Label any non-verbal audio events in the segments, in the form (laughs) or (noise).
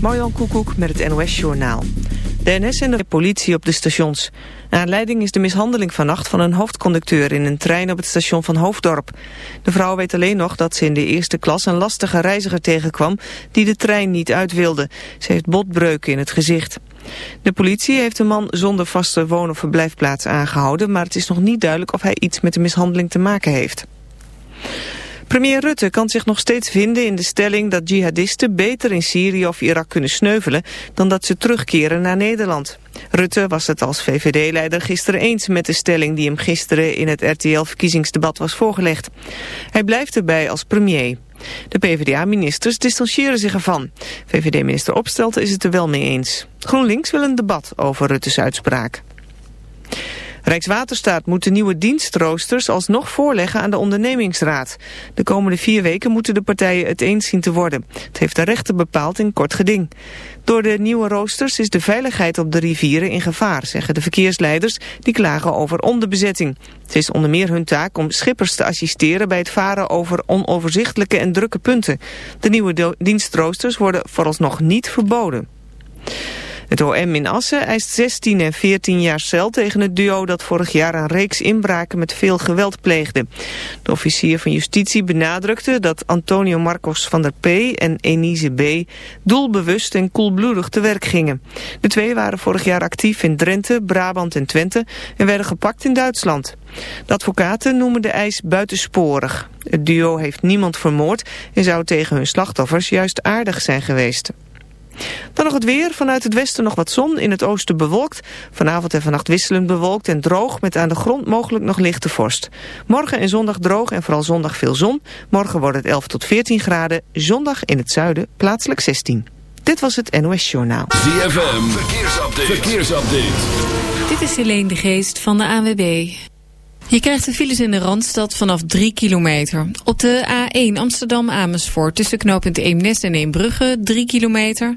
Marjan Koekoek met het NOS-journaal. De NS en de politie op de stations. Aanleiding is de mishandeling vannacht van een hoofdconducteur in een trein op het station van Hoofddorp. De vrouw weet alleen nog dat ze in de eerste klas een lastige reiziger tegenkwam die de trein niet uit wilde. Ze heeft botbreuken in het gezicht. De politie heeft de man zonder vaste woon- of verblijfplaats aangehouden, maar het is nog niet duidelijk of hij iets met de mishandeling te maken heeft. Premier Rutte kan zich nog steeds vinden in de stelling dat jihadisten beter in Syrië of Irak kunnen sneuvelen dan dat ze terugkeren naar Nederland. Rutte was het als VVD-leider gisteren eens met de stelling die hem gisteren in het RTL-verkiezingsdebat was voorgelegd. Hij blijft erbij als premier. De PvdA-ministers distancieren zich ervan. VVD-minister Opstelten is het er wel mee eens. GroenLinks wil een debat over Rutte's uitspraak. Rijkswaterstaat moet de nieuwe dienstroosters alsnog voorleggen aan de ondernemingsraad. De komende vier weken moeten de partijen het eens zien te worden. Het heeft de rechter bepaald in kort geding. Door de nieuwe roosters is de veiligheid op de rivieren in gevaar, zeggen de verkeersleiders die klagen over onderbezetting. Het is onder meer hun taak om schippers te assisteren bij het varen over onoverzichtelijke en drukke punten. De nieuwe dienstroosters worden vooralsnog niet verboden. Het OM in Assen eist 16 en 14 jaar cel tegen het duo dat vorig jaar een reeks inbraken met veel geweld pleegde. De officier van justitie benadrukte dat Antonio Marcos van der P. en Enise B. doelbewust en koelbloedig te werk gingen. De twee waren vorig jaar actief in Drenthe, Brabant en Twente en werden gepakt in Duitsland. De advocaten noemen de eis buitensporig. Het duo heeft niemand vermoord en zou tegen hun slachtoffers juist aardig zijn geweest. Dan nog het weer. Vanuit het westen nog wat zon. In het oosten bewolkt. Vanavond en vannacht wisselend bewolkt en droog. Met aan de grond mogelijk nog lichte vorst. Morgen en zondag droog en vooral zondag veel zon. Morgen wordt het 11 tot 14 graden. Zondag in het zuiden plaatselijk 16. Dit was het NOS Journaal. ZFM. Verkeersupdate. Verkeersupdate. Dit is Helene de Geest van de ANWB. Je krijgt de files in de Randstad vanaf 3 kilometer. Op de A1 Amsterdam-Amersfoort tussen knooppunt Eemnes en Eembrugge 3 kilometer.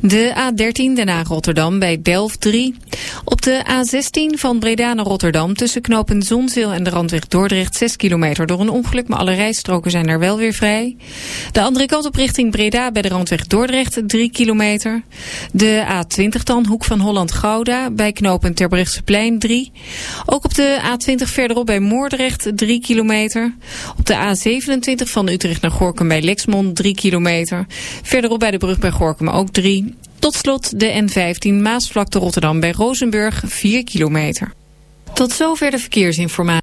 De A13 daarna Rotterdam bij Delft 3. Op de A16 van Breda naar Rotterdam tussen knooppunt Zonzeel en de Randweg Dordrecht 6 kilometer door een ongeluk, maar alle rijstroken zijn er wel weer vrij. De andere kant op richting Breda bij de Randweg Dordrecht 3 kilometer. De A20 dan, Hoek van Holland-Gouda bij knooppunt Terbrechtseplein 3. Ook op de A20 verder verderop bij Moordrecht 3 kilometer. Op de A27 van Utrecht naar Gorkum bij Lexmond 3 kilometer. Verderop bij de brug bij Gorkum ook 3. Tot slot de N15 Maasvlakte Rotterdam bij Rozenburg 4 kilometer. Tot zover de verkeersinformatie.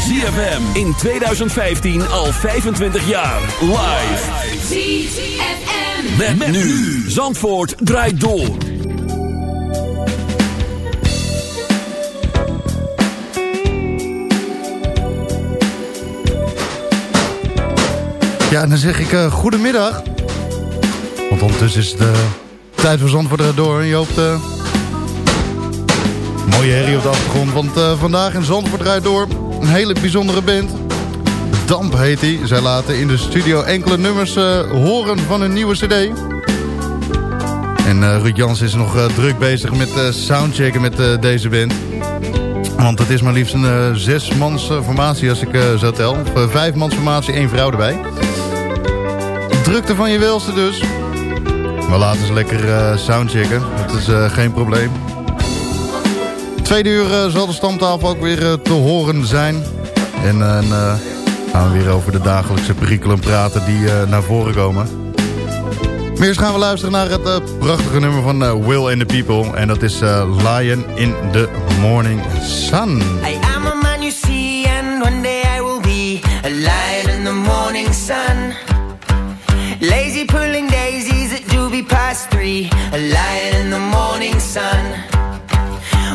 ZFM in 2015 al 25 jaar. Live. ZFM. Met, met nu. Zandvoort draait door. Ja, en dan zeg ik uh, goedemiddag. Want ondertussen is de eh, tijd voor Zandvoort draait door. En je hoopt... Eh, mooie herrie op de achtergrond, want vandaag in Zandvoort draait door een hele bijzondere band. Damp heet hij. Zij laten in de studio enkele nummers horen van hun nieuwe cd. En Ruud Jans is nog druk bezig met soundchecken met deze band. Want het is maar liefst een uh, zesmans formatie als ik uh, zo tel. Of uh, vijfmans formatie, één vrouw erbij. Drukte van je welste dus. Maar laten ze lekker uh, soundchecken. Dat is uh, geen probleem. Tweede uur uh, zal de stamtafel ook weer te horen zijn. En dan gaan we weer over de dagelijkse perikelen praten die naar voren komen. Maar eerst gaan we luisteren naar het prachtige nummer van Will and the People. En dat is Lion in the Morning Sun. I am a man you see and one day I will be a lion in the morning sun. Lazy pulling daisies at doobie past three. A lion in the morning sun.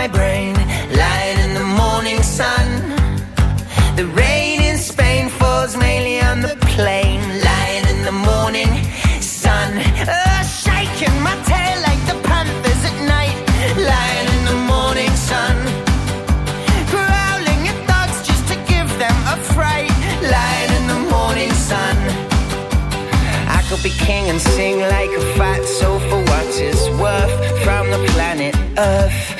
my brain. Lying in the morning sun. The rain in Spain falls mainly on the plain. Lying in the morning sun. Shaking my tail like the panthers at night. Lying in the morning sun. Growling at dogs just to give them a fright. Lying in the morning sun. I could be king and sing like a fat soul for what it's worth from the planet Earth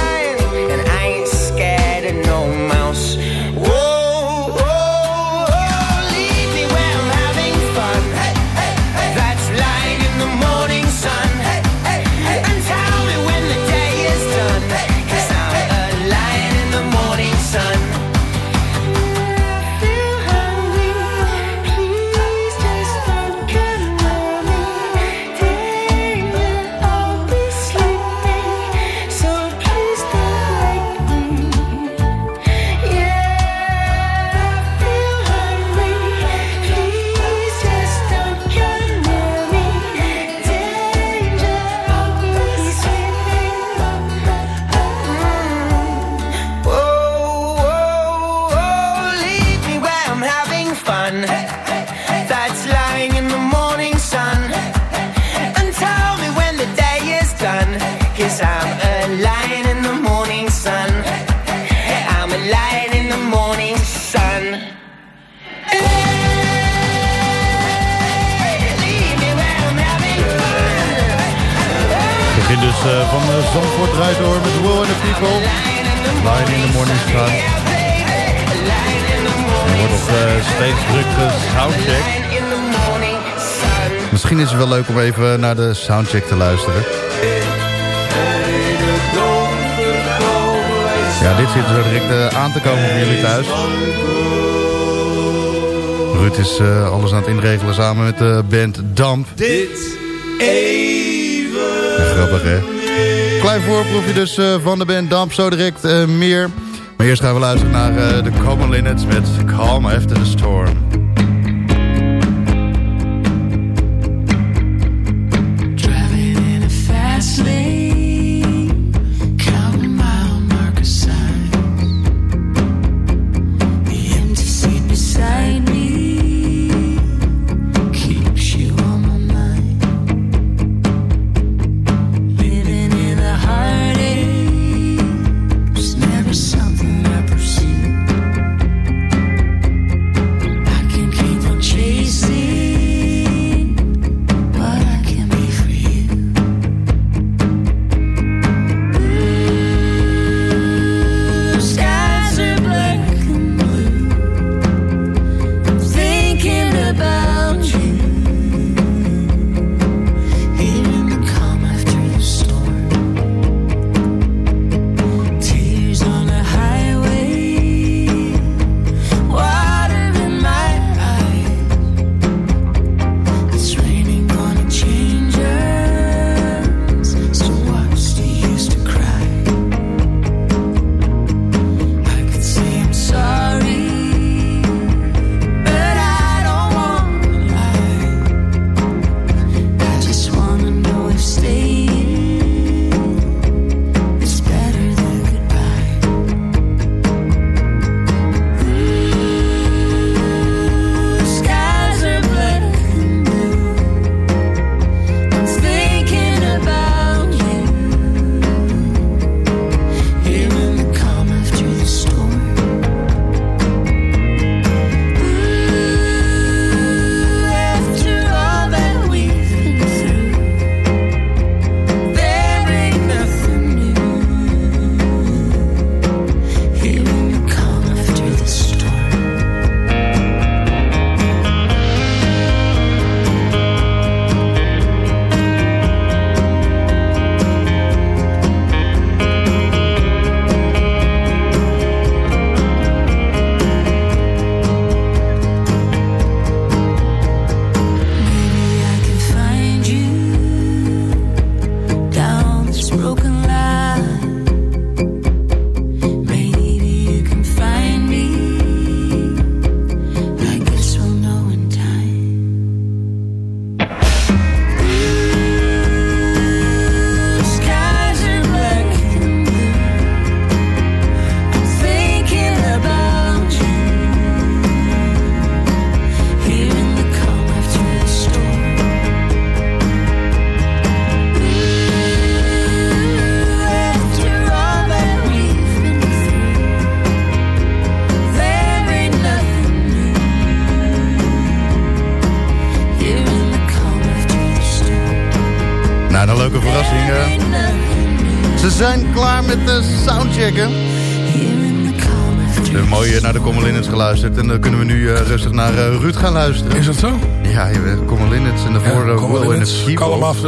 Zandvoort draait door met Will and the People. Lion in the Morning Sun. Er wordt nog uh, steeds druk soundcheck. Morning sun. Misschien is het wel leuk om even naar de soundcheck te luisteren. Ja, dit zit zo direct uh, aan te komen voor jullie thuis. Ruud is uh, alles aan het inregelen samen met de band Damp. Dit even. Ja, grappig hè. Klein voorproefje dus uh, van de band Damp, zo direct meer. Maar eerst gaan we luisteren naar de Common Linnets met Calm After the Storm.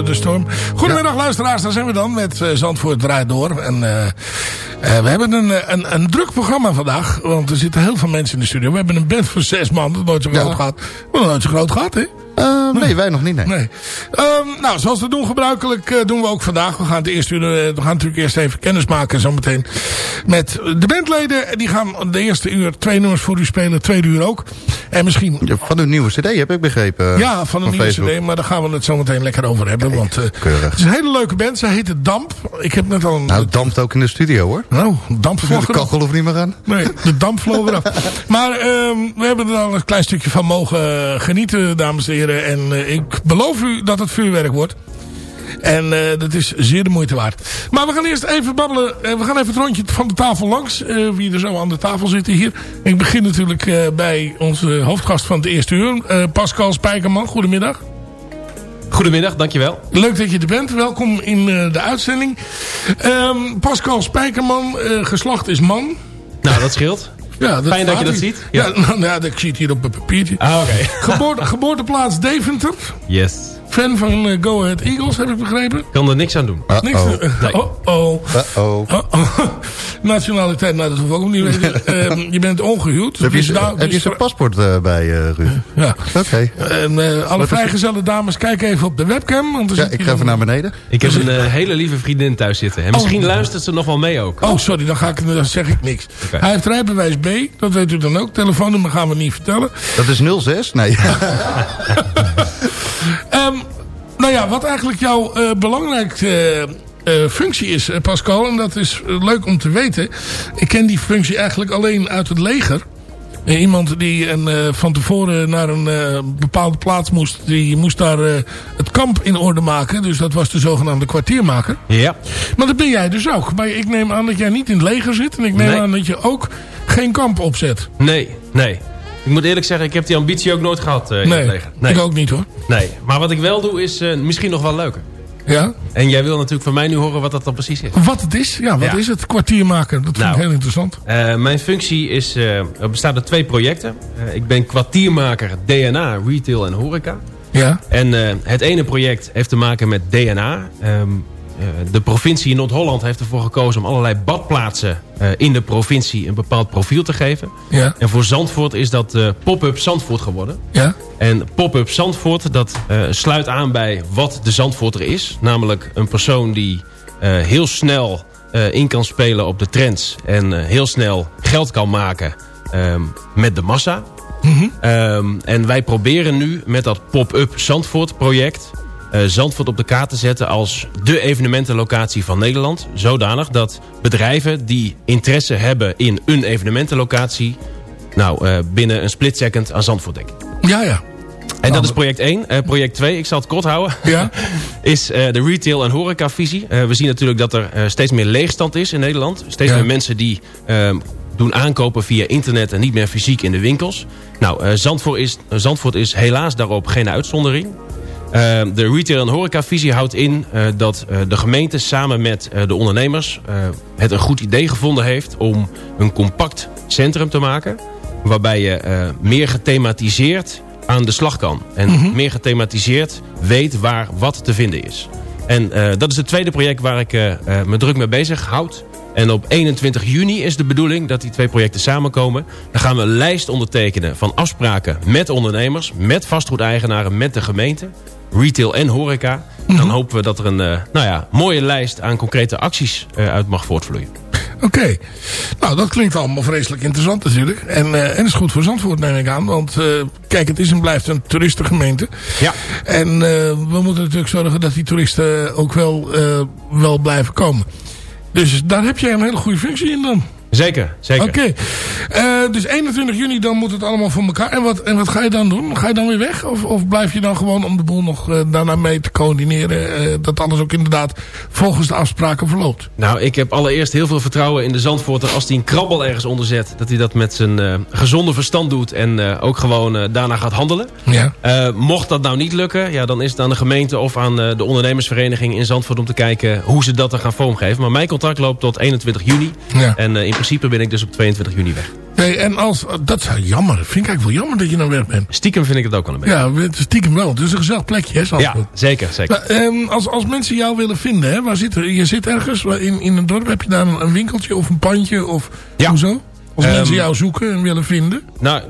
De storm. Goedemiddag luisteraars, daar zijn we dan met eh, Zandvoort draait door. En eh, eh, we hebben een, een, een druk programma vandaag, want er zitten heel veel mensen in de studio. We hebben een band van zes man, dat nooit zo groot gaat. Maar nooit zo groot gaat, hè? Eh, nee, wij nog niet, nee. Nee. Ehm, nou, zoals we doen gebruikelijk eh, doen we ook vandaag. We gaan, het eerst, uur, eh, we gaan natuurlijk eerst even kennis maken zometeen met de bandleden. En Die gaan de eerste uur twee nummers voor u spelen, tweede uur ook. En misschien... Ja, Van een nieuwe cd heb ik begrepen. Ja, van een nieuwe Facebook. cd, maar daar gaan we het zo meteen lekker over hebben. Want eh, Keurig. het is een hele leuke band. Zij heet het Damp. Ik heb net al een... Nou, het dampt ook in de studio, hoor. Nou, damp De vloog eraf. kachel hoeft niet meer aan. Nee, de damp vloog eraf. (laughs) Maar ehm, we hebben er al een klein stukje van mogen genieten, dames en heren. En eh, ik beloof u dat het vuurwerk wordt. En eh, dat is zeer de moeite waard. Maar we gaan eerst even babbelen. Eh, we gaan even het rondje van de tafel langs. wie er zo aan de tafel zitten hier. Ik begin natuurlijk bij onze hoofdgast van het eerste uur. Pascal Spijkerman. Goedemiddag. Goedemiddag, dankjewel. Leuk dat je er bent. Welkom in de uitzending. Ehm, Pascal Spijkerman, geslacht is man. Nou, dat scheelt. Ja, Fijn dat je dat hier. ziet. Ja, Ja. (laughs) nou, ja, ik zie het hier op een papiertje. Ah, oké. Geboorte, geboorteplaats Deventer. Yes. Fan van eh, Go Ahead Eagles, heb ik begrepen. Kan er niks aan doen. Niks. Uh-oh. eh, (laughs) Nee. Oh, oh. Uh-oh. Oh, oh. (laughs) Nationaliteit, nou dat hoef ik ook niet weten. (laughs) Ehm, je bent ongehuwd. Heb je, dus heb je dus- zijn paspoort eh, bij, eh, Ruud? Ja. Oké. En eh, alle vrijgezelle dames, kijk even op de webcam. Want Ja, ik ga even naar beneden. Ik heb een hele lieve vriendin thuis zitten. En misschien luistert ze nog wel mee ook. Oh, sorry, dan, ga ik, dan zeg ik niks. Hij heeft rijbewijs B, dat weet u dan ook. Telefoonnummer gaan we niet vertellen. Dat is 06? Nee. Ehm, nou ja, wat eigenlijk jouw eh belangrijkste eh, eh, functie is, Pascal... en dat is leuk om te weten... ik ken die functie eigenlijk alleen uit het leger... Iemand die een, van tevoren naar een bepaalde plaats moest... die moest daar het kamp in orde maken. Dus dat was de zogenaamde kwartiermaker. Ja. Maar dat ben jij dus ook. Maar ik neem aan dat jij niet in het leger zit... en ik neem Nee. aan dat je ook geen kamp opzet. Nee, nee. Ik moet eerlijk zeggen, ik heb die ambitie ook nooit gehad eh, in Nee, het. Nee. ik ook niet hoor. Nee. Maar wat ik wel doe is eh, misschien nog wel leuker. Ja? En jij wil natuurlijk van mij nu horen wat dat dan precies is. Wat het is? Ja, wat Ja. is het? Kwartiermaker. Dat vind Nou. ik heel interessant. Eh, mijn functie is, er bestaat uit twee projecten. Ik ben kwartiermaker DNA, retail en horeca. Ja. En het ene project heeft te maken met DNA. Ehm, eh, de provincie Noord-Holland heeft ervoor gekozen om allerlei badplaatsen eh, in de provincie een bepaald profiel te geven. Ja. En voor Zandvoort is dat eh, Pop-up Zandvoort geworden. Ja. En Pop-up Zandvoort, dat eh, sluit aan bij wat de Zandvoorter is. Namelijk een persoon die eh, heel snel eh, in kan spelen op de trends. En eh, heel snel geld kan maken ehm, met de massa. Ehm, en wij proberen nu met dat Pop-up Zandvoort project... eh, Zandvoort op de kaart te zetten als de evenementenlocatie van Nederland. Zodanig dat bedrijven die interesse hebben in een evenementenlocatie... nou, eh, binnen een split second aan Zandvoort denken. Ja, ja. En dat is project 1. Eh, project 2, ik zal het kort houden, Ja. (laughs) is de retail- en horecavisie. Eh we zien natuurlijk dat er steeds meer leegstand is in Nederland. Steeds Ja. meer mensen die ehm, doen aankopen via internet en niet meer fysiek in de winkels. Nou, Zandvoort, is, Zandvoort is helaas daarop geen uitzondering. Eh, de retail- en horecavisie houdt in eh, dat eh, de gemeente samen met eh, de ondernemers het een goed idee gevonden heeft om een compact centrum te maken. Waarbij je meer gethematiseerd aan de slag kan. En meer gethematiseerd weet waar wat te vinden is. En dat is het tweede project waar ik me druk mee bezig houd. En op 21 juni is de bedoeling dat die twee projecten samenkomen. Dan gaan we een lijst ondertekenen van afspraken met ondernemers... met vastgoedeigenaren, met de gemeente, retail en horeca. En dan hopen we dat er een eh, nou ja, mooie lijst aan concrete acties eh, uit mag voortvloeien. Oké. Nou, dat klinkt allemaal vreselijk interessant natuurlijk. En, eh, en is goed voor Zandvoort neem ik aan. Want kijk, het is en blijft een toeristengemeente. Ja. En we moeten natuurlijk zorgen dat die toeristen ook wel, wel blijven komen. Dus daar heb jij een hele goede functie in dan. Zeker, zeker. Oké. Eh, dus 21 juni dan moet het allemaal voor elkaar. En wat, en wat ga je dan doen? Ga je dan weer weg? Of, of blijf je dan gewoon om de boel nog uh, daarna mee te coördineren? Uh, dat alles ook inderdaad volgens de afspraken verloopt? Nou, ik heb allereerst heel veel vertrouwen in de Zandvoorter. Als hij een krabbel ergens onder zet. Dat hij dat met zijn gezonde verstand doet. En ook gewoon daarna gaat handelen. Ja. mocht dat nou niet lukken. Ja, dan is het aan de gemeente of aan de ondernemersvereniging in Zandvoort. Om te kijken hoe ze dat dan gaan vormgeven. Maar mijn contract loopt tot 21 juni. Ja. En in principe ben ik dus op 22 juni weg. Nee, en als, dat is jammer. Vind ik eigenlijk wel jammer dat je nou weg bent. Stiekem vind ik het ook wel een beetje. Ja, stiekem wel. Het is een gezellig plekje, hè? Ja, zeker, zeker. Um, als, als mensen jou willen vinden, hè, waar zit er? Je zit ergens in, in een dorp, heb je daar een, winkeltje of een pandje of ja. hoezo? Als Um, mensen jou zoeken en willen vinden? Nou,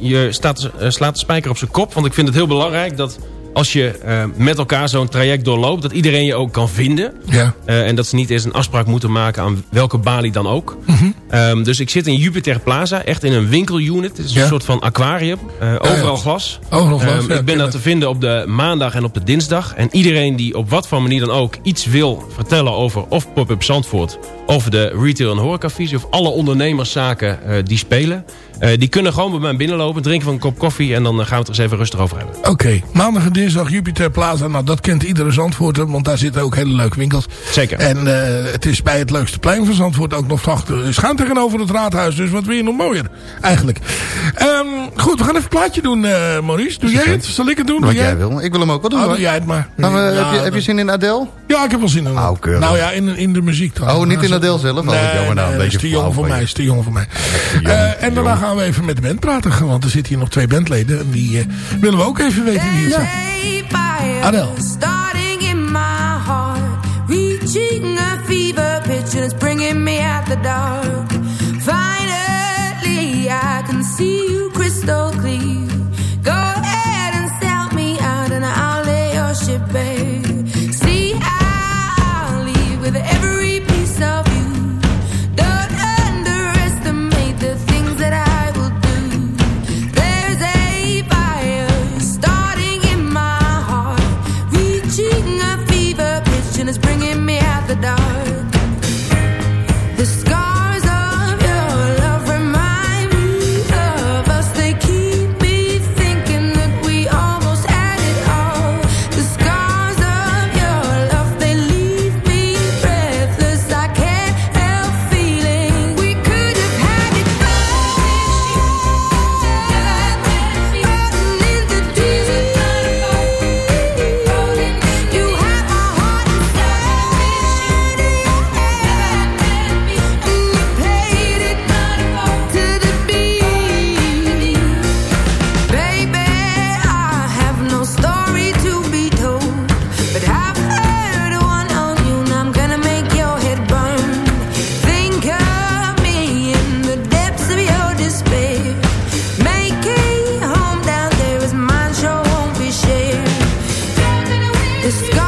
je staat, uh, slaat de spijker op zijn kop, want ik vind het heel belangrijk dat als je uh, met elkaar zo'n traject doorloopt... dat iedereen je ook kan vinden. Ja. Uh, en dat ze niet eens een afspraak moeten maken aan welke balie dan ook. Mm -hmm. um, dus ik zit in Jupiter Plaza, echt in een winkelunit. Het is Ja. een soort van aquarium. Uh, overal glas. Overal glas, Um, ja, ik ben daar te vinden op de maandag en op de dinsdag. En iedereen die op wat voor manier dan ook iets wil vertellen over... of Pop-Up Zandvoort, of de retail- en horecavisie... of alle ondernemerszaken die spelen... Uh, die kunnen gewoon bij mij binnenlopen, drinken van een kop koffie... en dan uh, gaan we het er eens even rustig over hebben. Oké, okay. maandag en dinsdag Jupiter Plaza. Nou, dat kent iedere Zandvoorter, want daar zitten ook hele leuke winkels. Zeker. En uh, het is bij het leukste plein van Zandvoort ook nog achter. Schuin tegenover het raadhuis, dus wat wil je nog mooier, eigenlijk. Um, goed, we gaan even een plaatje doen, uh, Maurice. Doe jij het? Zal ik het doen? Wat doe jij wil. Ik wil hem ook wel doen. Oh, doe jij het maar. Nou, uh, ja, heb, je, heb je zin in Adele? Ja, ik heb wel zin in. Oh, nou ja, in, in de muziek dan. Oh, niet in Adele zelf? Oh, nee, jammer nou, nee, een dat is beetje te jong voor van mij. is te jong voor mij. Uh, en daarna gaan we even met de band praten. Want er zitten hier nog twee bandleden. En die uh, willen we ook even weten wie het zijn. Adele. Starting in my heart, reaching a fever pitch, and it's bringing me out the dark. Francisco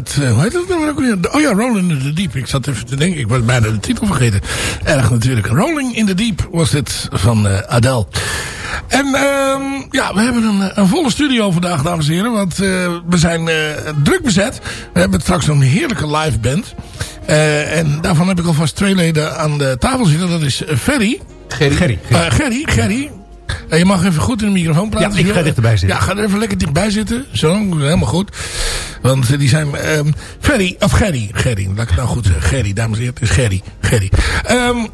Met, eh, hoe heet het nou ook weer? Oh ja, Rolling in the Deep. Ik zat even te denken, ik was bijna de titel vergeten. Erg natuurlijk. Rolling in the Deep was dit van uh, Adele. En ehm, ja, we hebben een, een, volle studio vandaag, dames en heren. Want we zijn druk bezet. We hebben straks een heerlijke live band. en daarvan heb ik alvast twee leden aan de tafel zitten. Dat is Ferry. Gerry. Gerry. Gerry, Gerry. En je mag even goed in de microfoon praten. Ja, ik ga dichterbij zitten. Ja, ga er even lekker dichtbij zitten. Zo, helemaal goed. Want die zijn... Um, Ferry, of Gerry. Gerry, laat ik het nou goed zeggen. Gerry, dames en heren. Het is Gerry. Gerry. Um,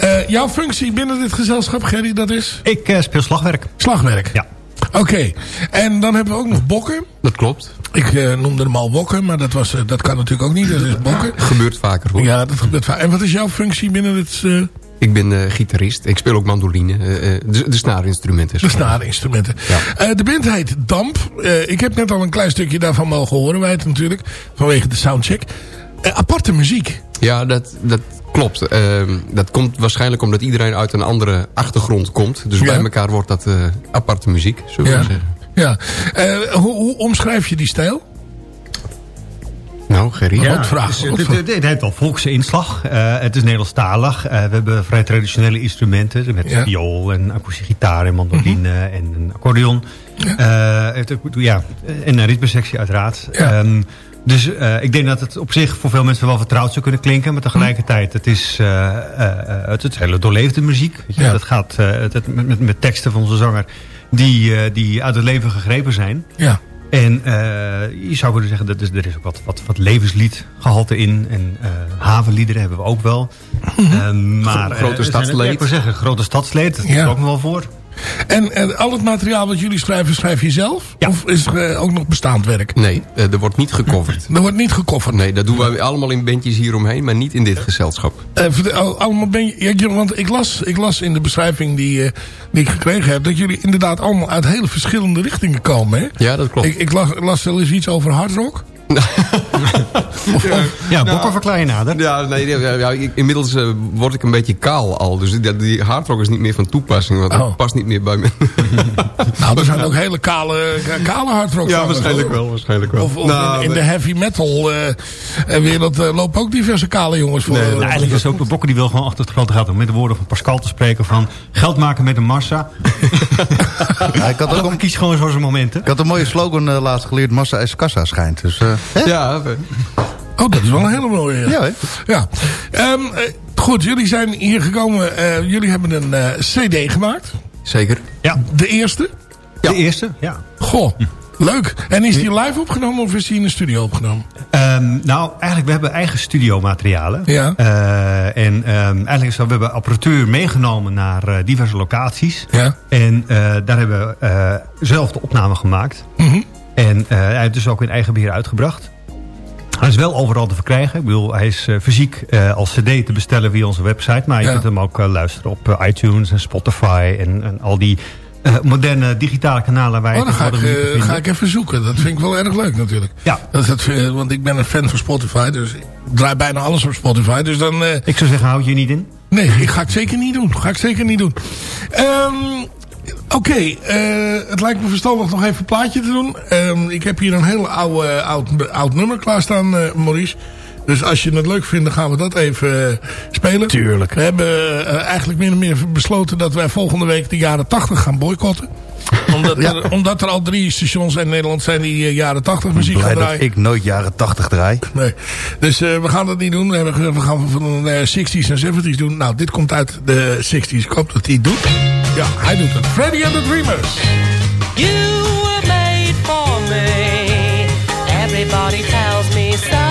uh, (laughs) jouw functie binnen dit gezelschap, Gerry, dat is? Ik uh, speel slagwerk. Slagwerk? Ja. Oké. Okay. En dan hebben we ook nog Bokken. Dat klopt. Ik uh, noemde hem al Bokken, maar dat, was, dat kan natuurlijk ook niet. Dat is Bokken. Gebeurt vaker hoor. Ja, dat gebeurt vaker. En wat is jouw functie binnen dit... Ik ben uh, gitarist. Ik speel ook mandoline. Uh, de, de snaarinstrumenten. De snaarinstrumenten. Ja. Uh, de band heet Damp. ik heb net al een klein stukje daarvan mogen horen. Wij het natuurlijk. Vanwege de soundcheck. aparte muziek. Ja, dat, dat klopt. Ehm, dat komt waarschijnlijk omdat iedereen uit een andere achtergrond komt. Dus ja. bij elkaar wordt dat aparte muziek, zullen ja. we zeggen. Ja. hoe, hoe omschrijf je die stijl? Nou, Gerry. Ja, vraag. Het, het, het, heeft al volkse inslag. Uh, het is Nederlandstalig. Uh, we hebben vrij traditionele instrumenten. Met ja. viool en akoestische gitaar en mandoline mm -hmm. en een accordeon. Ja. Uh, het, ja, en een ritmesectie uiteraard. Ja. Um, dus ik denk dat het op zich voor veel mensen wel vertrouwd zou kunnen klinken. Maar tegelijkertijd, het is, het is hele doorleefde muziek. Ja. Dat gaat het, met, met, met teksten van onze zanger die, die uit het leven gegrepen zijn. Ja. En uh, je zou kunnen zeggen, dat is, er is ook wat, wat, wat levensliedgehalte in. En uh, havenliederen hebben we ook wel. Uh, (laughs) maar, grote stadsleed. Ik wil zeggen, grote stadsleed, dat ja. is ook nog wel voor. En, en al het materiaal wat jullie schrijven, schrijf je zelf? Ja. Of is er ook nog bestaand werk? Nee, er wordt niet gecoverd. Er wordt niet gecoverd? Nee, dat doen we allemaal in bandjes hieromheen, maar niet in dit gezelschap. allemaal ja, want ik las, ik las in de beschrijving die, die ik gekregen heb... dat jullie inderdaad allemaal uit hele verschillende richtingen komen. Hè? Ja, dat klopt. Ik, ik las, las zelfs iets over hardrock. (laughs) of, ja, ja bokken verklein nader. Ja, nee, ja, inmiddels uh, word ik een beetje kaal al. Dus die, die hardrock is niet meer van toepassing. Want dat oh. past niet meer bij me. (laughs) nou, er zijn ook hele kale, kale hardrock. Ja, waarschijnlijk wel, waarschijnlijk wel. Of, of nou, in, in de heavy metal uh, wereld uh, lopen ook diverse kale jongens voor. Nee, nou, eigenlijk is ook de bokken die wil gewoon achter het grote gaat. Om met de woorden van Pascal te spreken van geld maken met een massa. ja, ik had ook een, kies gewoon zo zijn momenten. Ik had een mooie slogan laatst geleerd. Massa is kassa schijnt. Dus? Ja. Oh, dat is wel een hele mooie. Ja, hè? ja. Um, goed, jullie zijn hier gekomen. Uh, jullie hebben een uh, cd gemaakt. Zeker. Ja. De eerste? Ja. De eerste, ja. Goh. Leuk. En is die live opgenomen of is die in de studio opgenomen? Um, nou, eigenlijk, we hebben eigen studiomaterialen. Ja. Uh, en um, eigenlijk is dat, we hebben apparatuur meegenomen naar uh, diverse locaties. Ja. En uh, daar hebben we zelf de opname gemaakt. Mm -hmm. En hij heeft dus ook in eigen beheer uitgebracht. Hij is wel overal te verkrijgen. Ik bedoel, hij is uh, fysiek uh, als cd te bestellen via onze website. Maar je ja. kunt hem ook uh, luisteren op iTunes en Spotify en, en al die moderne digitale kanalen. Waar oh, dan ga ik, ga ik even zoeken. Dat vind ik wel erg leuk natuurlijk. Ja. Dat, dat, want ik ben een fan van Spotify. Dus ik draai bijna alles op Spotify. Dus dan, ik zou zeggen, houd je niet in? Nee, ik ga het zeker niet doen. Ga ik zeker niet doen. Um, Oké, okay, uh, het lijkt me verstandig nog even een plaatje te doen. Um, ik heb hier een heel oude, oud, oud nummer klaarstaan, uh, Maurice. Dus als je het leuk vindt, dan gaan we dat even spelen. Tuurlijk. We hebben eigenlijk meer en meer besloten dat wij volgende week de jaren 80 gaan boycotten. Omdat, ja. er, omdat er al drie stations in Nederland zijn die jaren 80 muziek Blij gaan draaien. dat ik nooit jaren 80 draai. Nee. Dus we gaan dat niet doen. We, gaan van de 60s en 70s doen. Nou, dit komt uit de 60s. Ik hoop dat hij het doet. Ja, hij doet het. Freddy and the Dreamers. You were made for me. Everybody tells me so.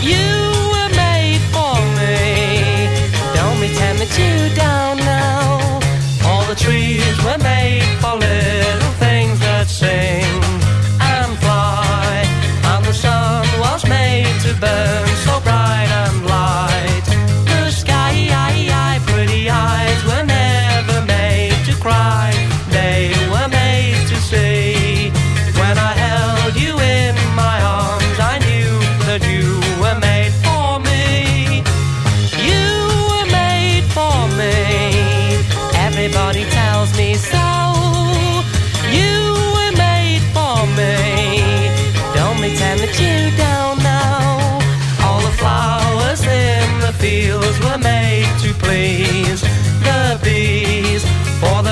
You were made for me. Don't pretend that you don't know. All the trees were made made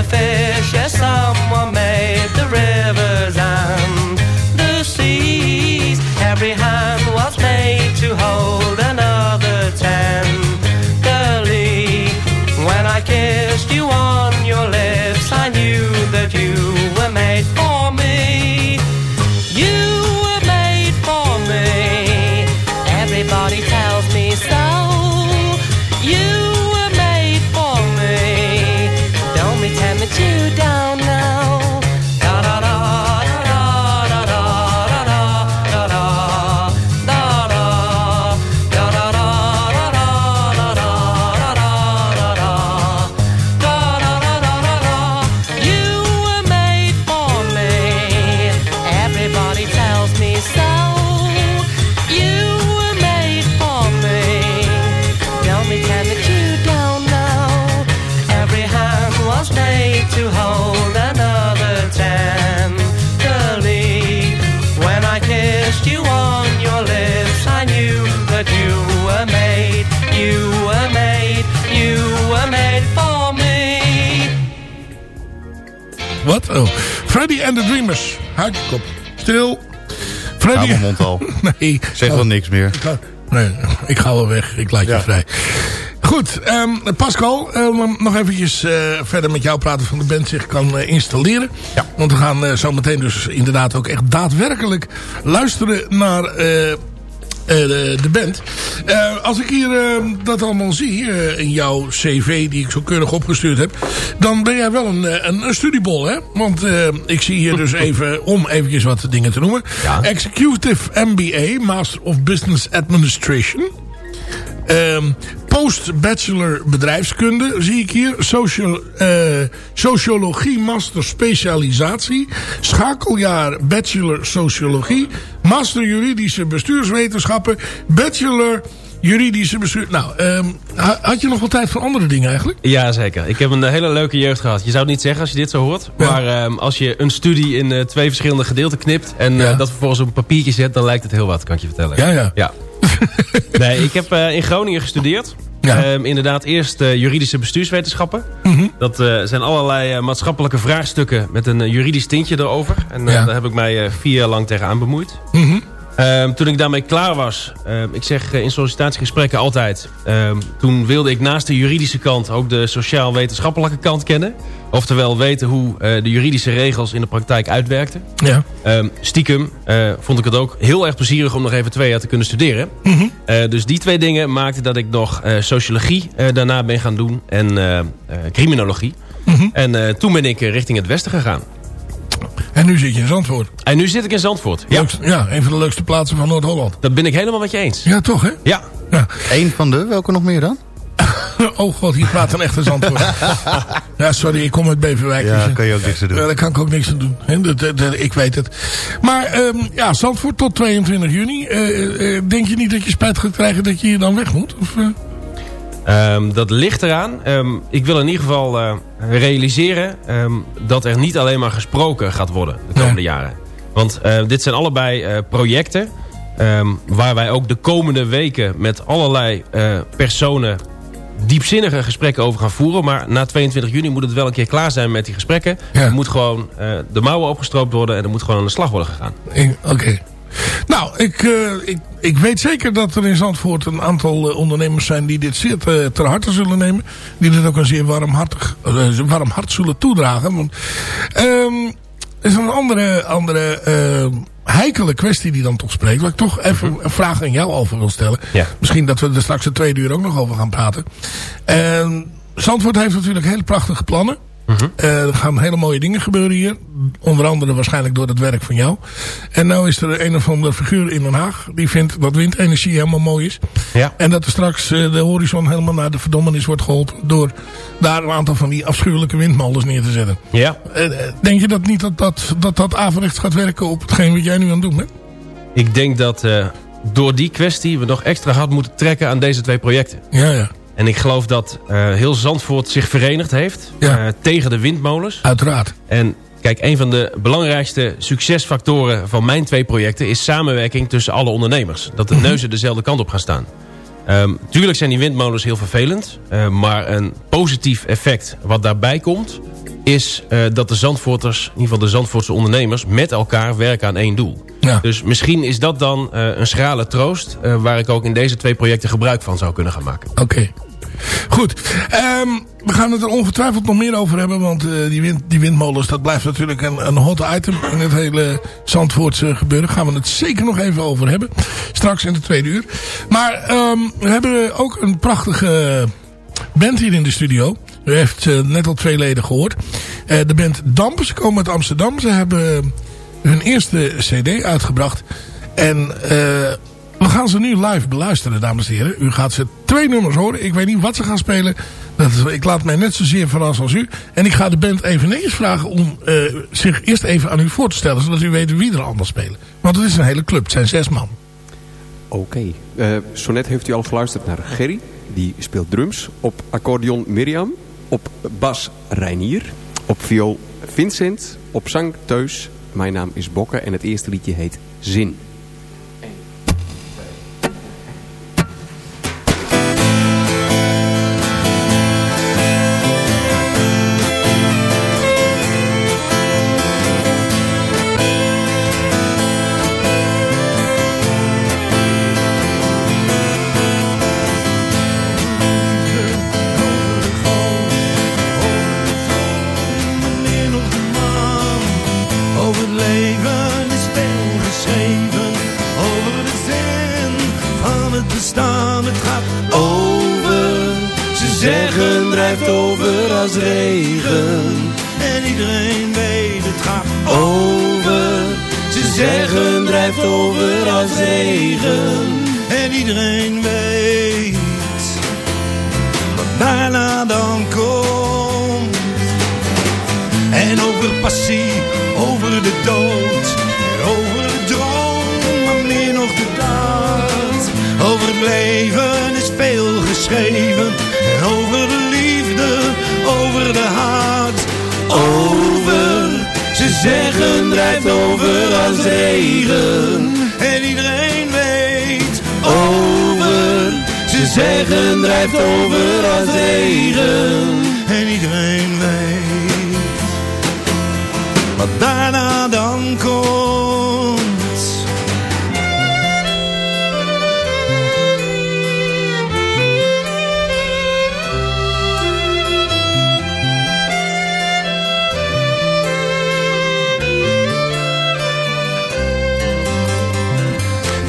fish. Yes, someone made the rivers and and the Dreamers. Houd je kop. Stil. Freddy. Mijn mond al. (laughs) nee. Zeg wel niks meer. Ik ga, nee, ik ga wel weg. Ik laat je vrij. Goed, ehm, Pascal, ehm, nog eventjes eh, verder met jou praten van de band zich kan eh, installeren. Ja. Want we gaan eh, zo meteen dus inderdaad ook echt daadwerkelijk luisteren naar de, de band. Eh, als ik hier eh, dat allemaal zie eh, in jouw cv die ik zo keurig opgestuurd heb. Dan ben jij wel een, eh, een, een studiebol hè. Want ik zie hier dus (laughs) even, om eventjes wat dingen te noemen. Executive MBA, Master of Business Administration. Ehm, Post-bachelor bedrijfskunde zie ik hier. Social, sociologie master specialisatie. Schakeljaar bachelor sociologie. Master juridische bestuurswetenschappen. Bachelor juridische bestuur... Nou, ehm, ha- had je nog wel tijd voor andere dingen eigenlijk? Ja, zeker. Ik heb een eh, hele leuke jeugd gehad. Je zou het niet zeggen als je dit zo hoort. Maar ehm, als je een studie in eh, twee verschillende gedeelten knipt... en eh, dat vervolgens op een papiertje zet... dan lijkt het heel wat, kan ik je vertellen. Ja, ja. ja. (laughs) nee, ik heb in Groningen gestudeerd. Ehm, inderdaad, eerst eh, juridische bestuurswetenschappen. Mhm. Dat eh, zijn allerlei eh, maatschappelijke vraagstukken... met een juridisch tintje erover. En Ja. daar heb ik mij vier jaar lang tegenaan bemoeid. Mhm. Ehm, toen ik daarmee klaar was, ehm, ik zeg eh, in sollicitatiegesprekken altijd... ehm, toen wilde ik naast de juridische kant ook de sociaal-wetenschappelijke kant kennen. Oftewel weten hoe eh, de juridische regels in de praktijk uitwerkten. Ja. Stiekem eh, vond ik het ook heel erg plezierig om nog even twee jaar te kunnen studeren. Mhm. Dus die twee dingen maakten dat ik nog sociologie daarna ben gaan doen en criminologie. Mhm. En toen ben ik richting het westen gegaan. En nu zit je in Zandvoort. En nu zit ik in Zandvoort. Ja, ja, een van de leukste plaatsen van Noord-Holland. dat ben ik helemaal met je eens. Ja, toch hè? Ja. ja. Eén van de, welke nog meer dan? (laughs) Oh god, hier praat een echte Zandvoort. (laughs) ja, sorry, ik kom uit Beverwijk. Ja, dus, kan je ook niks aan doen. Ja, daar kan ik ook niks aan doen. Hè, dat, dat- dat- ik weet het. Maar ehm, ja, Zandvoort tot 22 juni. Eh, eh, denk je niet dat je spijt gaat krijgen dat je hier dan weg moet? Of, eh? Ehm, dat ligt eraan. Ehm, ik wil in ieder geval eh, realiseren ehm, dat er niet alleen maar gesproken gaat worden de komende jaren. Want eh, dit zijn allebei eh, projecten waar wij ook de komende weken met allerlei personen diepzinnige gesprekken over gaan voeren. Maar na 22 juni moet het wel een keer klaar zijn met die gesprekken. Er moet gewoon de mouwen opgestroopt worden en er moet gewoon aan de slag worden gegaan. Oké. Nou, ik, eh, ik, ik weet zeker dat er in Zandvoort een aantal eh, ondernemers zijn die dit zeer te- ter harte zullen nemen. Die dit ook een zeer warmhartig, eh, warm hart zullen toedragen. Want, ehm, er is een andere, andere heikele kwestie die dan toch spreekt. Waar ik toch even een vraag aan jou over wil stellen. Ja. Misschien dat we er straks de tweede uur ook nog over gaan praten. Ehm, Zandvoort heeft natuurlijk hele prachtige plannen. Eh, er gaan hele mooie dingen gebeuren hier. Onder andere waarschijnlijk door het werk van jou. En nou is er een of andere figuur in Den Haag. Die vindt dat windenergie helemaal mooi is. Ja. En dat er straks eh, de horizon helemaal naar de verdommenis wordt geholpen. Door daar een aantal van die afschuwelijke windmolens neer te zetten. Ja. Eh, denk je dat niet dat dat, dat, dat averechts gaat werken op hetgeen wat jij nu aan het doen bent? Ik denk dat door die kwestie we nog extra hard moeten trekken aan deze twee projecten. Ja, ja. En ik geloof dat eh, heel Zandvoort zich verenigd heeft eh, tegen de windmolens. Uiteraard. En kijk, een van de belangrijkste succesfactoren van mijn twee projecten... is samenwerking tussen alle ondernemers. Dat de neuzen dezelfde kant op gaan staan. Ehm, tuurlijk zijn die windmolens heel vervelend. eh, maar een positief effect wat daarbij komt... is eh, dat de Zandvoorters, in ieder geval de Zandvoortse ondernemers... met elkaar werken aan één doel. Dus misschien is dat dan eh, een schrale troost... eh, waar ik ook in deze twee projecten gebruik van zou kunnen gaan maken. Oké. Goed. Ehm, we gaan het er ongetwijfeld nog meer over hebben. Want die, wind, die windmolens, dat blijft natuurlijk een, een hot item in het hele Zandvoortse gebeuren. Daar gaan we het zeker nog even over hebben. Straks in de tweede uur. Maar ehm, we hebben ook een prachtige band hier in de studio. U heeft eh, net al twee leden gehoord. Eh, de band Dampen, ze komen uit Amsterdam. Ze hebben hun eerste cd uitgebracht. En eh, we gaan ze nu live beluisteren, dames en heren. U gaat ze twee nummers horen. Ik weet niet wat ze gaan spelen. Dat ik laat mij net zozeer verrassen als u. En ik ga de band eveneens vragen om eh, zich eerst even aan u voor te stellen. Zodat u weet wie er allemaal spelen. Want het is een hele club. Het zijn zes man. Oké. Eh, zo net heeft u al geluisterd naar Gerry. Die speelt drums. Op accordeon Mirjam. Op bas Reinier. Op viool Vincent. Op zang Teus. Mijn naam is Bokke. En het eerste liedje heet Zin.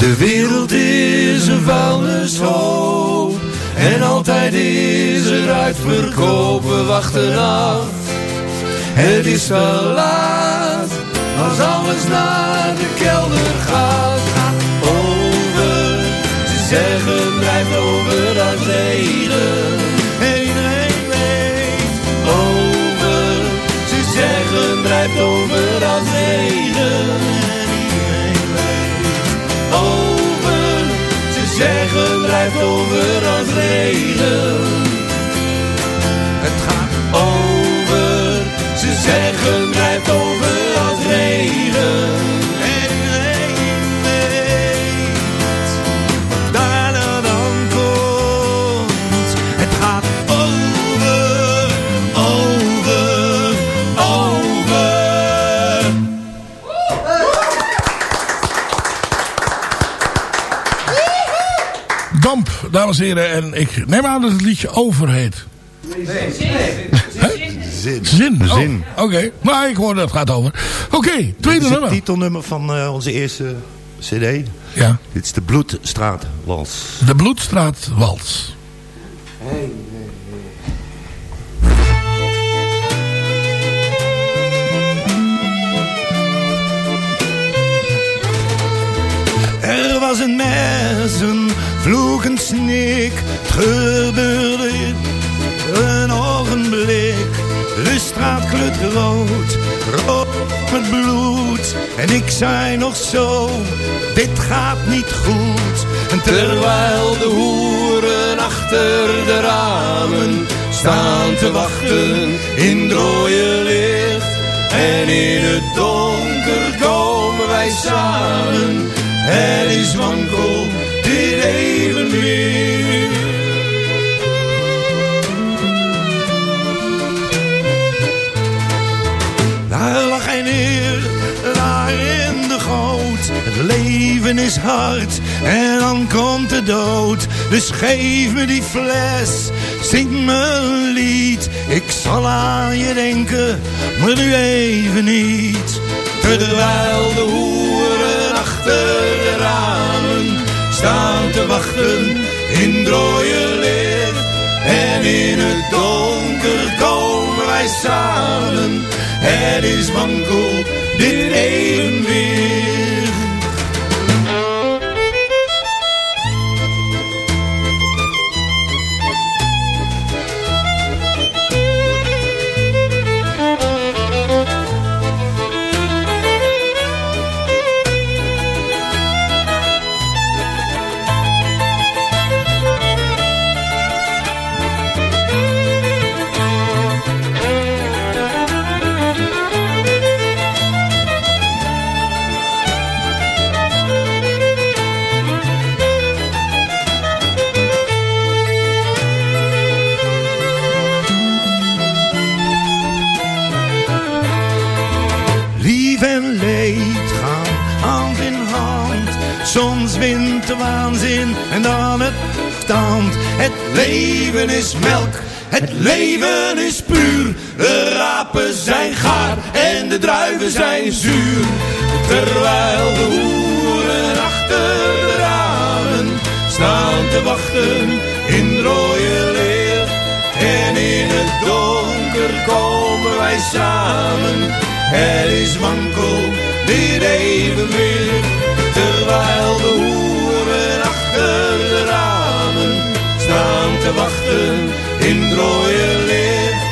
De wereld is een vuilnishoop en altijd is er uitverkoop. We wachten af het is wel laat, als alles naar de kelder gaat. Over, ze zeggen blijft over als regen. En iedereen weet over, ze zeggen blijft over als regen. Over, ze zeggen blijft over als regen. Het gaat over. Ze zeggen blijft over als regen. Dames en heren. En ik neem aan dat het liedje Over heet. Zin. Zin. Oh, Zin. Oké, maar ik hoor dat het gaat over. Oké, Dit tweede is het nummer. titelnummer van eh, onze eerste cd. Ja. Dit is de Bloedstraat Wals. De Bloedstraat een vloek, een snik. Het gebeurde in een ogenblik. De straat kleurt rood, rood met bloed. En ik zei nog zo, dit gaat niet goed. En terwijl de hoeren achter de ramen staan te wachten in rode licht. En in het donker komen wij samen. Het is wankel, dit even weer. Daar lag hij neer, daar in de goot. Het leven is hard en dan komt de dood. Dus geef me die fles, zing me een lied. Ik zal aan je denken, maar nu even niet. Terwijl de hoeren achter staan te wachten in rode licht. En in het donker komen wij samen. Het is wankel, dit evenwicht. Waanzin en dan het tand. Het leven is melk, het leven is puur. De rapen zijn gaar en de druiven zijn zuur. Terwijl de hoeren achter de ramen staan te wachten in rode licht. En in het donker komen wij samen. Het is wankel, dit evenwicht. Terwijl de hoeren de ramen staan te wachten in het rode licht.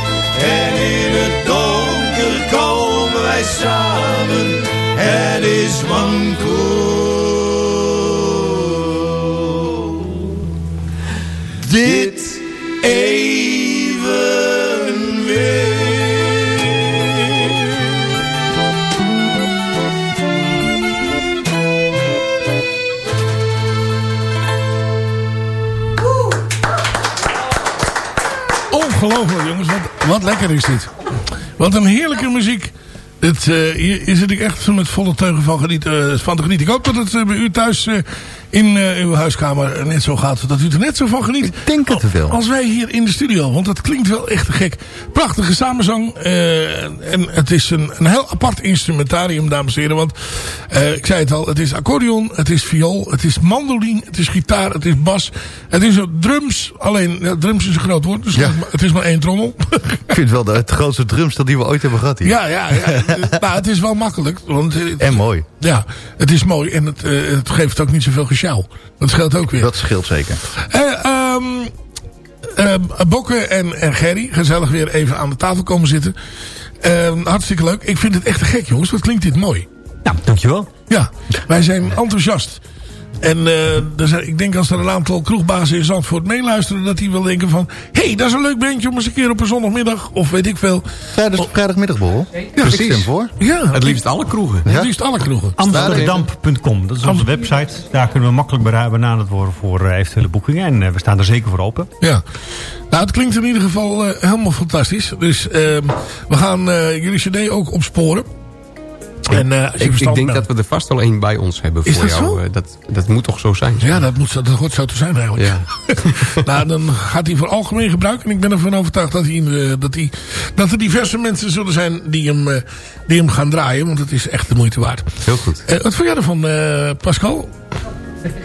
En in het donker komen wij samen. Het is wankel. Dit Ongelooflijk jongens, wat, wat lekker is dit. Wat een heerlijke muziek. Het, eh, hier, zit ik echt met volle teugen van, geniet, eh, van te genieten. Ik hoop dat het eh, bij u thuis in eh, uw huiskamer net zo gaat. Dat u er net zo van geniet. Ik denk het wel. Als wij hier in de studio. Want dat klinkt wel echt gek. Prachtige samenzang. eh, en het is een, een heel apart instrumentarium, dames en heren. Want eh, ik zei het al. Het is accordeon. Het is viool. Het is mandoline. Het is gitaar. Het is bas. Het is drums. Alleen, ja, drums is een groot woord. Dus het is maar één trommel. Ik vind wel de, het grootste drumstel die we ooit hebben gehad hier. Ja, ja, ja. nou, het is wel makkelijk. Want, eh, En mooi. Ja, het is mooi. En het, eh, het geeft ook niet zoveel gesjouw. Dat scheelt ook weer. Dat scheelt zeker. Eh, Bokke en, en Gerry, gezellig weer even aan de tafel komen zitten. Ehm, hartstikke leuk. Ik vind het echt te gek, jongens. Wat klinkt dit mooi. Nou, dankjewel. Ja, wij zijn enthousiast. En eh, ik denk als er een aantal kroegbazen in Zandvoort meeluisteren... dat die wel denken van... hé, hey, dat is een leuk bandje om eens een keer op een zondagmiddag... of weet ik veel. Vrijdag, vrijdagmiddagborrel. Ja, voor. Ja, Het liefst alle kroegen. het liefst alle kroegen. Amsterdamp.com, dat is onze website. Daar kunnen we makkelijk bera- benaderd worden voor eh, eventuele boekingen. En eh, we staan er zeker voor open. Ja, nou het klinkt in ieder geval eh, helemaal fantastisch. Dus ehm, we gaan eh, jullie cd ook opsporen. En, eh, Ik, ik verstand denk dat we er vast wel één bij ons hebben Is voor dat jou. zo? Eh, Dat, dat moet toch zo zijn? Ja, dat, moet, zo- dat hoort zo te zijn eigenlijk. Ja. (laughs) nou, dan gaat hij voor algemeen gebruik. En ik ben ervan overtuigd dat, hij, eh, dat, hij, dat er diverse mensen zullen zijn die hem, eh, die hem gaan draaien. Want het is echt de moeite waard. Heel goed. Eh, wat vond jij ervan, eh, Pascal?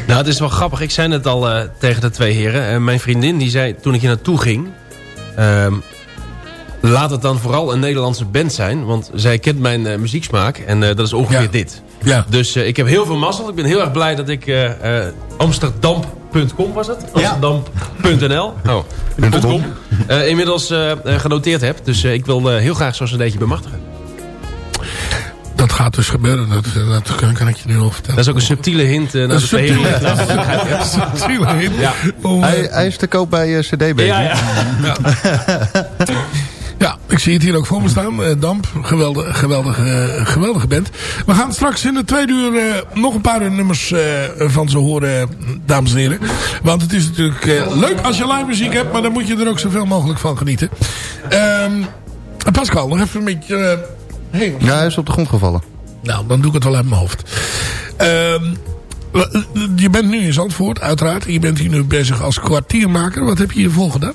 Nou, het is wel grappig. Ik zei het al eh, tegen de twee heren. Eh, mijn vriendin die zei toen ik hier naartoe ging... ehm, laat het dan vooral een Nederlandse band zijn. Want zij kent mijn eh, muzieksmaak. En eh, dat is ongeveer Ja. dit. Ja. Dus eh, ik heb heel veel mazzel. Ik ben heel erg blij dat ik eh, eh, Amsterdam.com was het? Amsterdam.nl (laughs) oh, .com. Eh, inmiddels genoteerd heb. Dus eh, ik wil eh, heel graag zo'n cd'tje bemachtigen. Dat gaat dus gebeuren. Dat, dat kan, kan ik je nu al vertellen. Dat is ook een subtiele hint naar Een de subtiele-. Ja, (laughs) (laughs) subtiele hint. Ja. Om, eh, Hij, hij is te koop bij CD Baby. Ja, ja. Ik zie het hier ook voor me staan. Eh, Damp, geweldig, geweldige, eh, geweldige band. We gaan straks in de tweede uur eh, nog een paar nummers van ze horen, dames en heren. Want het is natuurlijk leuk als je live muziek hebt, maar dan moet je er ook zoveel mogelijk van genieten. Ehm, Pascal, nog even een beetje... hey, Ja, hij is op de grond gevallen. nou, dan doe ik het wel uit mijn hoofd. Ehm, je bent nu in Zandvoort, uiteraard. Je bent hier nu bezig als kwartiermaker. Wat heb je hiervoor gedaan?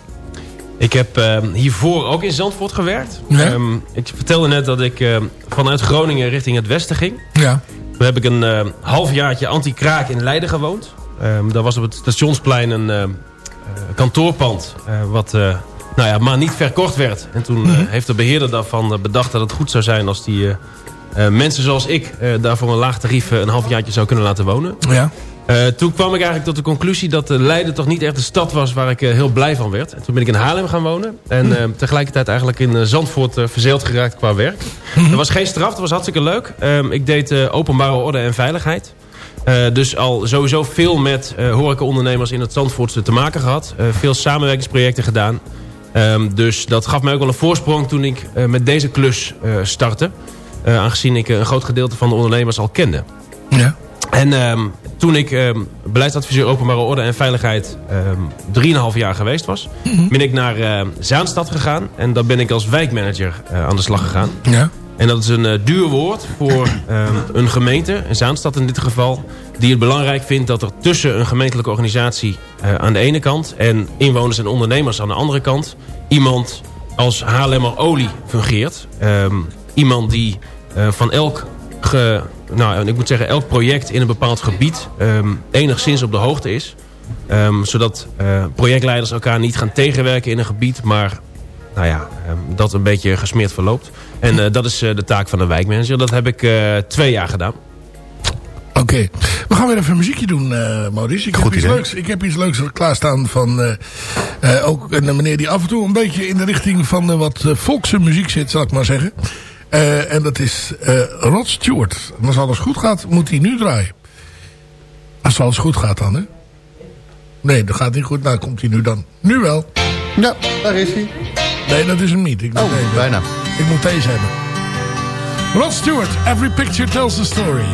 Ik heb ehm, hiervoor ook in Zandvoort gewerkt. Ehm, ik vertelde net dat ik ehm, vanuit Groningen richting het westen ging. Ja. Toen heb ik een uh, halfjaartje anti-kraak in Leiden gewoond. Um, daar was op het stationsplein een uh, kantoorpand... Uh, wat uh, nou ja, maar niet verkocht werd. En toen mm -hmm. heeft de beheerder daarvan bedacht dat het goed zou zijn... als die mensen zoals ik daar voor een laag tarief een halfjaartje zou kunnen laten wonen. Ja. Uh, toen kwam ik eigenlijk tot de conclusie dat uh, Leiden toch niet echt de stad was waar ik uh, heel blij van werd. En toen ben ik in Haarlem gaan wonen. En tegelijkertijd eigenlijk in Zandvoort verzeild geraakt qua werk. Mhm. Er was geen straf, dat was hartstikke leuk. Ehm, ik deed openbare orde en veiligheid. dus al sowieso veel met horecaondernemers in het Zandvoortse te maken gehad. veel samenwerkingsprojecten gedaan. Um, dus dat gaf mij ook wel een voorsprong toen ik met deze klus startte. aangezien ik een groot gedeelte van de ondernemers al kende. Ja. En um, toen ik um, beleidsadviseur openbare orde en veiligheid um, 3,5 jaar geweest was... ben ik naar uh, Zaanstad gegaan. En daar ben ik als wijkmanager uh, aan de slag gegaan. Ja. En dat is een uh, duur woord voor een gemeente, een Zaanstad in dit geval... die het belangrijk vindt dat er tussen een gemeentelijke organisatie aan de ene kant... en inwoners en ondernemers aan de andere kant... iemand als Haarlemmer Olie fungeert. iemand die van elk... Ge, nou, ik moet zeggen, elk project in een bepaald gebied um, enigszins op de hoogte is. Um, zodat uh, projectleiders elkaar niet gaan tegenwerken in een gebied, maar nou ja, um, dat een beetje gesmeerd verloopt. En uh, dat is uh, de taak van de wijkmanager. Dat heb ik twee jaar gedaan. Oké, okay. we gaan weer even een muziekje doen, Maurice. Ik Goed heb, iets leuks, ik heb iets leuks klaarstaan van ook een meneer die af en toe een beetje in de richting van wat volkse muziek zit, zal ik maar zeggen. Uh, en dat is uh, Rod Stewart. En als alles goed gaat, moet hij nu draaien. Als alles goed gaat dan, hè? Nee, dat gaat niet goed. Nou, komt hij nu dan. Nu wel. Ja, daar is hij. Nee, dat is hem niet. Ik oh, deze. bijna. Ik moet deze hebben. Rod Stewart, Every Picture Tells a Story.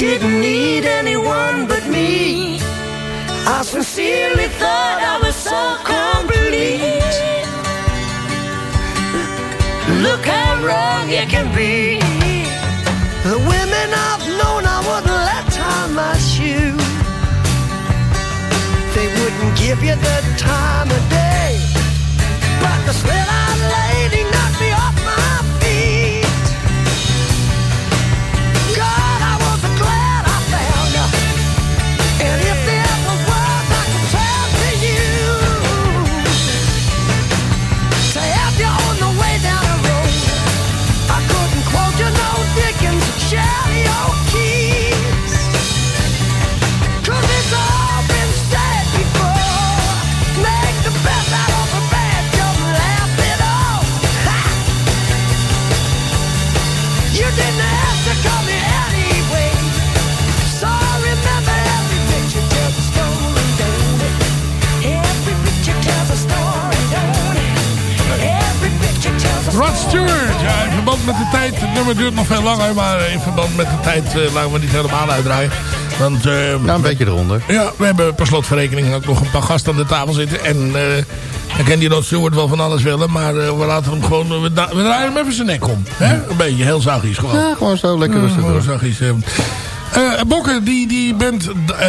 Didn't need anyone but me. I sincerely thought I was so complete. Look how wrong you can be. The women I've known I wouldn't let tie my shoe. They wouldn't give you the time of day. But the slit-eyed lady Stewart. Ja, in verband met de tijd. Het nummer duurt nog veel langer. Maar in verband met de tijd eh, laten we niet helemaal uitdraaien. Want, eh, Ja, een beetje eronder. Ja, we hebben per slotverrekening ook nog een paar gasten aan de tafel zitten. En eh ik ken die Rod Stewart wel van alles willen. Maar eh, we laten hem gewoon... We, draaien hem even zijn nek om. Hè? Een beetje, heel zachtjes gewoon. Ja, gewoon zo lekker Ja, rustig gewoon zachtjes. eh. Eh, Bokke, die, die bent eh,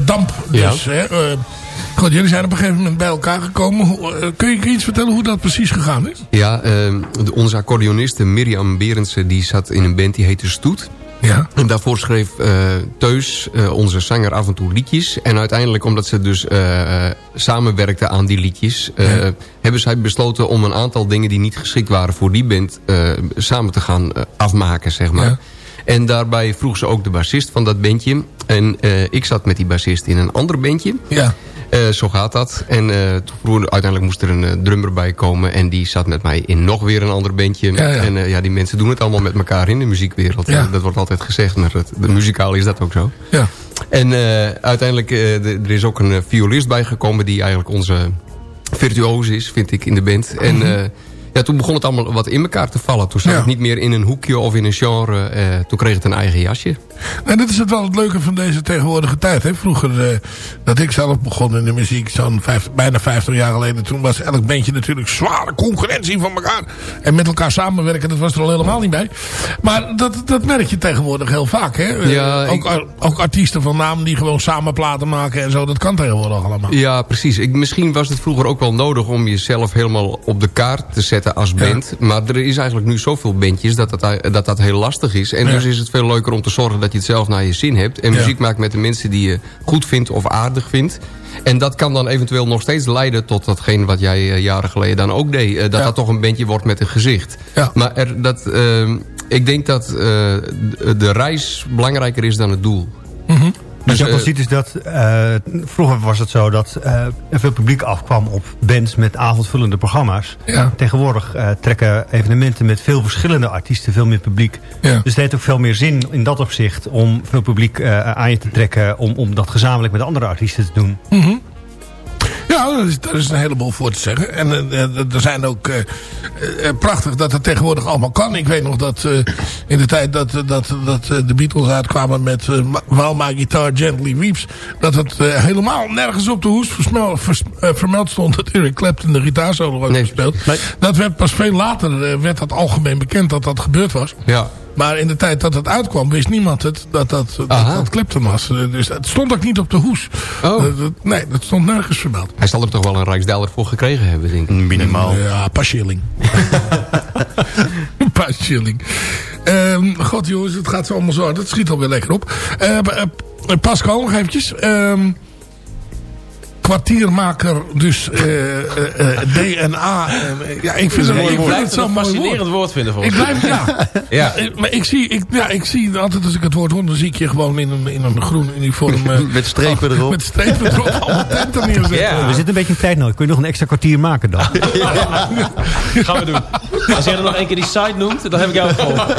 damp dus. Hè? Goed, jullie zijn op een gegeven moment bij elkaar gekomen. Eh, kun, je, kun je iets vertellen hoe dat precies gegaan is? Ja, ehm, onze accordeoniste Mirjam Berendsen die zat in een band die heette Stoet. Ja. En daarvoor schreef eh, Teus, eh, onze zanger, af en toe liedjes. En uiteindelijk, omdat ze dus eh, samenwerkten aan die liedjes... hebben zij besloten om een aantal dingen die niet geschikt waren voor die band... samen te gaan afmaken, zeg maar. Ja. En daarbij vroeg ze ook de bassist van dat bandje. En ik zat met die bassist in een ander bandje. Ja. Eh, zo gaat dat. En toen vroeg- uiteindelijk moest er een eh, drummer bij komen. En die zat met mij in nog weer een ander bandje. Ja, ja. En ja, die mensen doen het allemaal met elkaar in de muziekwereld. Ja. Dat wordt altijd gezegd, maar het, de muzikaal is dat ook zo. Ja. En uiteindelijk, de- er is ook een violist bijgekomen... die eigenlijk onze virtuoos is, vind ik, in de band. En eh, ja, toen begon het allemaal wat in elkaar te vallen. Toen zat Ja. het niet meer in een hoekje of in een genre. toen kreeg het een eigen jasje. En dat is het wel het leuke van deze tegenwoordige tijd. Hè? Vroeger, eh, dat ik zelf begon in de muziek, zo'n bijna 50 jaar geleden. Toen was elk bandje natuurlijk zware concurrentie van elkaar. En met elkaar samenwerken, dat was er al helemaal niet bij. Maar dat, dat merk je tegenwoordig heel vaak. Hè? Eh, Ja, ook, ar- ook artiesten van naam die gewoon samen platen maken en zo. Dat kan tegenwoordig allemaal. Ja, precies. Ik, misschien was het vroeger ook wel nodig om jezelf helemaal op de kaart te zetten als band. Maar er is eigenlijk nu zoveel bandjes dat dat, dat, dat heel lastig is. En Ja. dus is het veel leuker om te zorgen dat je het zelf naar je zin hebt. En Ja. muziek maakt met de mensen die je goed vindt of aardig vindt. En dat kan dan eventueel nog steeds leiden tot datgene wat jij eh, jaren geleden dan ook deed. Eh, dat Ja. dat toch een bandje wordt met een gezicht. Ja. Maar er, dat, eh, ik denk dat eh, de- de reis belangrijker is dan het doel. Wat je ook eh, ziet is dat... eh, vroeger was het zo dat eh, er veel publiek afkwam op bands met avondvullende programma's. Ja. Tegenwoordig trekken evenementen met veel verschillende artiesten veel meer publiek. Ja. Dus het heeft ook veel meer zin in dat opzicht om veel publiek aan je te trekken... Om, om dat gezamenlijk met andere artiesten te doen. Mhm. Ja, daar is, daar is een heleboel voor te zeggen. En eh, eh, er zijn ook... eh, prachtig dat het tegenwoordig allemaal kan. Ik weet nog dat in de tijd dat, dat, dat de Beatles uitkwamen met While My Guitar Gently Weeps... dat het helemaal nergens op de hoes vers- vermeld stond... dat Eric Clapton de gitaarsolo had gespeeld. Dat werd pas veel later werd dat algemeen bekend dat dat gebeurd was. Ja. Maar in de tijd dat het uitkwam, wist niemand het, dat dat, dat, Aha. dat Clapton was. Eh, Dus het stond ook niet op de hoes. Oh. Eh, dat- nee, dat stond nergens vermeld. Hij zal er toch wel een Rijksdaalder voor gekregen hebben, denk ik. Minimaal. Ja, een paar shilling. een (laughs) paar shilling. Ehm, God jongens, het gaat zo allemaal zo hard. Het schiet alweer lekker op. Eh, eh, Pascal, nog eventjes. Ehm, kwartiermaker, dus eh, eh, eh, DNA. ja, ik vind het, Je ik vind blijft het een mooi fascinerend woord. woord vinden Ik volgens mij. blijf, ja. (laughs) Ja. Maar ik zie, ik, ja, ik zie altijd als ik het woord hoor, dan zie ik je gewoon in een, in een groen uniform. (laughs) Met strepen erop. Met strepen erop, (laughs) allemaal tenten neerzetten. Ja. We zitten een beetje in tijd nodig. Kun je nog een extra kwartier maken dan? Gaan we doen. (laughs) Als jij er nog één keer die site noemt, dan heb ik jou gevolgd.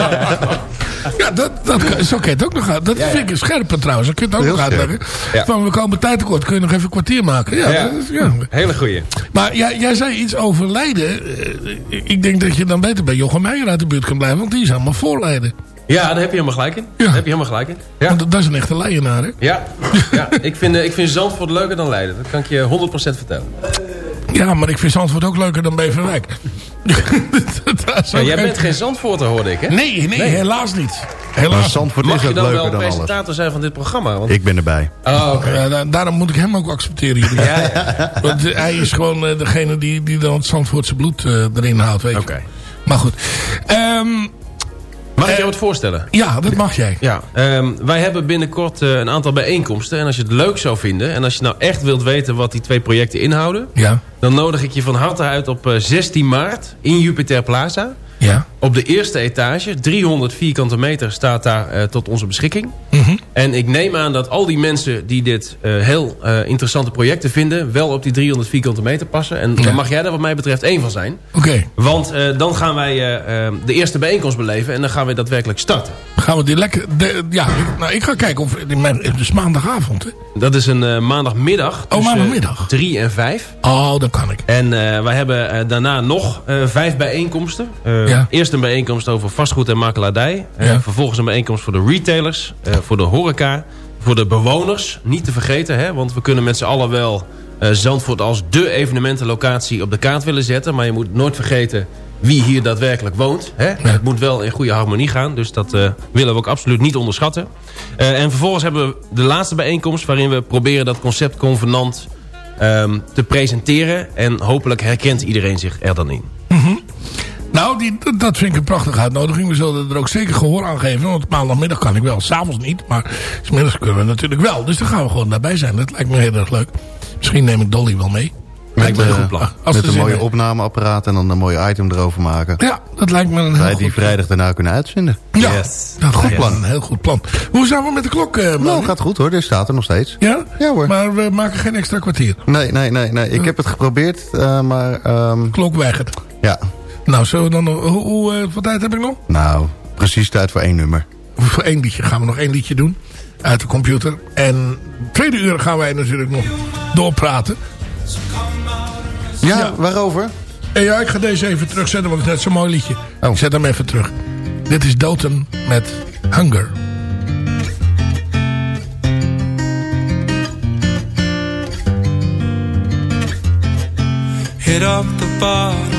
Ja, dat, dat, zo kan je het ook nog. Dat vind ik een scherpe trouwens. Dat kun je het ook Heel nog uitleggen. Ja. Van we komen tijd tekort. Kun je nog even een kwartier maken? Ja, Ja. dat is- ja. Hele goeie. Maar jij, jij zei iets over Leiden. Eh, Ik denk dat je dan beter bij Jochem Meijer uit de buurt kan blijven. Want die is allemaal voor Leiden. Ja, daar heb je helemaal gelijk in. Daar heb je helemaal gelijk in. Ja. Want dat is een echte Leidenaar, hè? Ja, ja. ik, vind, eh, ik vind Zandvoort leuker dan Leiden. Dat kan ik je 100% vertellen. Ja, maar ik vind Zandvoort ook leuker dan Beverwijk. (laughs) Ook jij bent geen Zandvoorter, hoorde ik, hè? Nee, nee, helaas niet. Helaas. Maar Zandvoort Mag is je ook dan leuker wel dan alles. presentator zijn van dit programma? Want... Ik ben erbij. Oh. Ja, daarom moet ik hem ook accepteren. Jullie. (laughs) Ja, Want eh, hij is gewoon eh, degene die, die dan het Zandvoortse bloed eh, erin houdt. Weet je. Oké. Maar goed. Ehm, Mag ik Eh, jou wat voorstellen? ja, dat mag jij. Ja, ehm, wij hebben binnenkort eh, een aantal bijeenkomsten. En als je het leuk zou vinden... en als je nou echt wilt weten wat die twee projecten inhouden... Ja. dan nodig ik je van harte uit op eh, 16 maart in Jupiter Plaza. Ja. Op de eerste etage, 300 vierkante meter, staat daar eh, tot onze beschikking. Mhm. En ik neem aan dat al die mensen die dit eh, heel eh, interessante projecten vinden... wel op die 300 vierkante meter passen. En Ja. dan mag jij er wat mij betreft één van zijn. Oké. Want eh, dan gaan wij de eerste bijeenkomst beleven... en dan gaan we daadwerkelijk starten. Gaan we die lekker... de- ja, nou, ik ga kijken of... Het is maandagavond, hè? Dat is een maandagmiddag. Oh, maandagmiddag. 3 en 5. Oh, dat kan ik. En wij hebben daarna nog vijf bijeenkomsten. Ja. Eerst een bijeenkomst over vastgoed en makelaardij. Ja. Vervolgens een bijeenkomst voor de retailers. voor de horeca. Voor de bewoners. Niet te vergeten. Hè, want we kunnen met z'n allen wel eh, Zandvoort als dé evenementenlocatie op de kaart willen zetten. Maar je moet nooit vergeten wie hier daadwerkelijk woont. Hè? Het moet wel in goede harmonie gaan. Dus dat eh, willen we ook absoluut niet onderschatten. Eh, en vervolgens hebben we de laatste bijeenkomst... waarin we proberen dat concept convenant ehm, te presenteren. En hopelijk herkent iedereen zich er dan in. Nou, die, dat- vind ik een prachtige uitnodiging. We zullen er ook zeker gehoor aan geven. Want maandagmiddag kan ik wel. S'avonds niet. Maar smiddags kunnen we natuurlijk wel. Dus dan gaan we gewoon daarbij zijn. Dat lijkt me heel erg leuk. Misschien neem ik Dolly wel mee. Met, me een eh, goed plan. Als met er een mooie heeft. opnameapparaat en dan een mooi item erover maken. Ja, dat lijkt me een heel Wij goed die vrijdag daarna kunnen uitzenden. Ja, dat Goed lijkt me plan. Een heel goed plan. Hoe zijn we met de klok, eh Nou, gaat goed hoor. Dit staat er nog steeds. Ja? Ja hoor. Maar we maken geen extra kwartier. Nee, nee, nee. nee. Ik heb het geprobeerd, eh, maar... ehm, Klok weigert. ja, Nou, zullen we dan nog... Hoe, hoe, eh, wat tijd heb ik nog? nou, precies tijd voor één nummer. Voor één liedje gaan we nog één liedje doen. Uit de computer. En tweede uur gaan wij natuurlijk nog doorpraten. Ja, waarover? En ja, ik ga deze even terugzetten, want het is net zo'n mooi liedje. Oh. Ik zet hem even terug. Dit is Doten met Hunger. Hit up the bottom.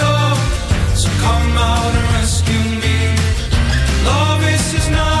Come out and rescue me. Love is not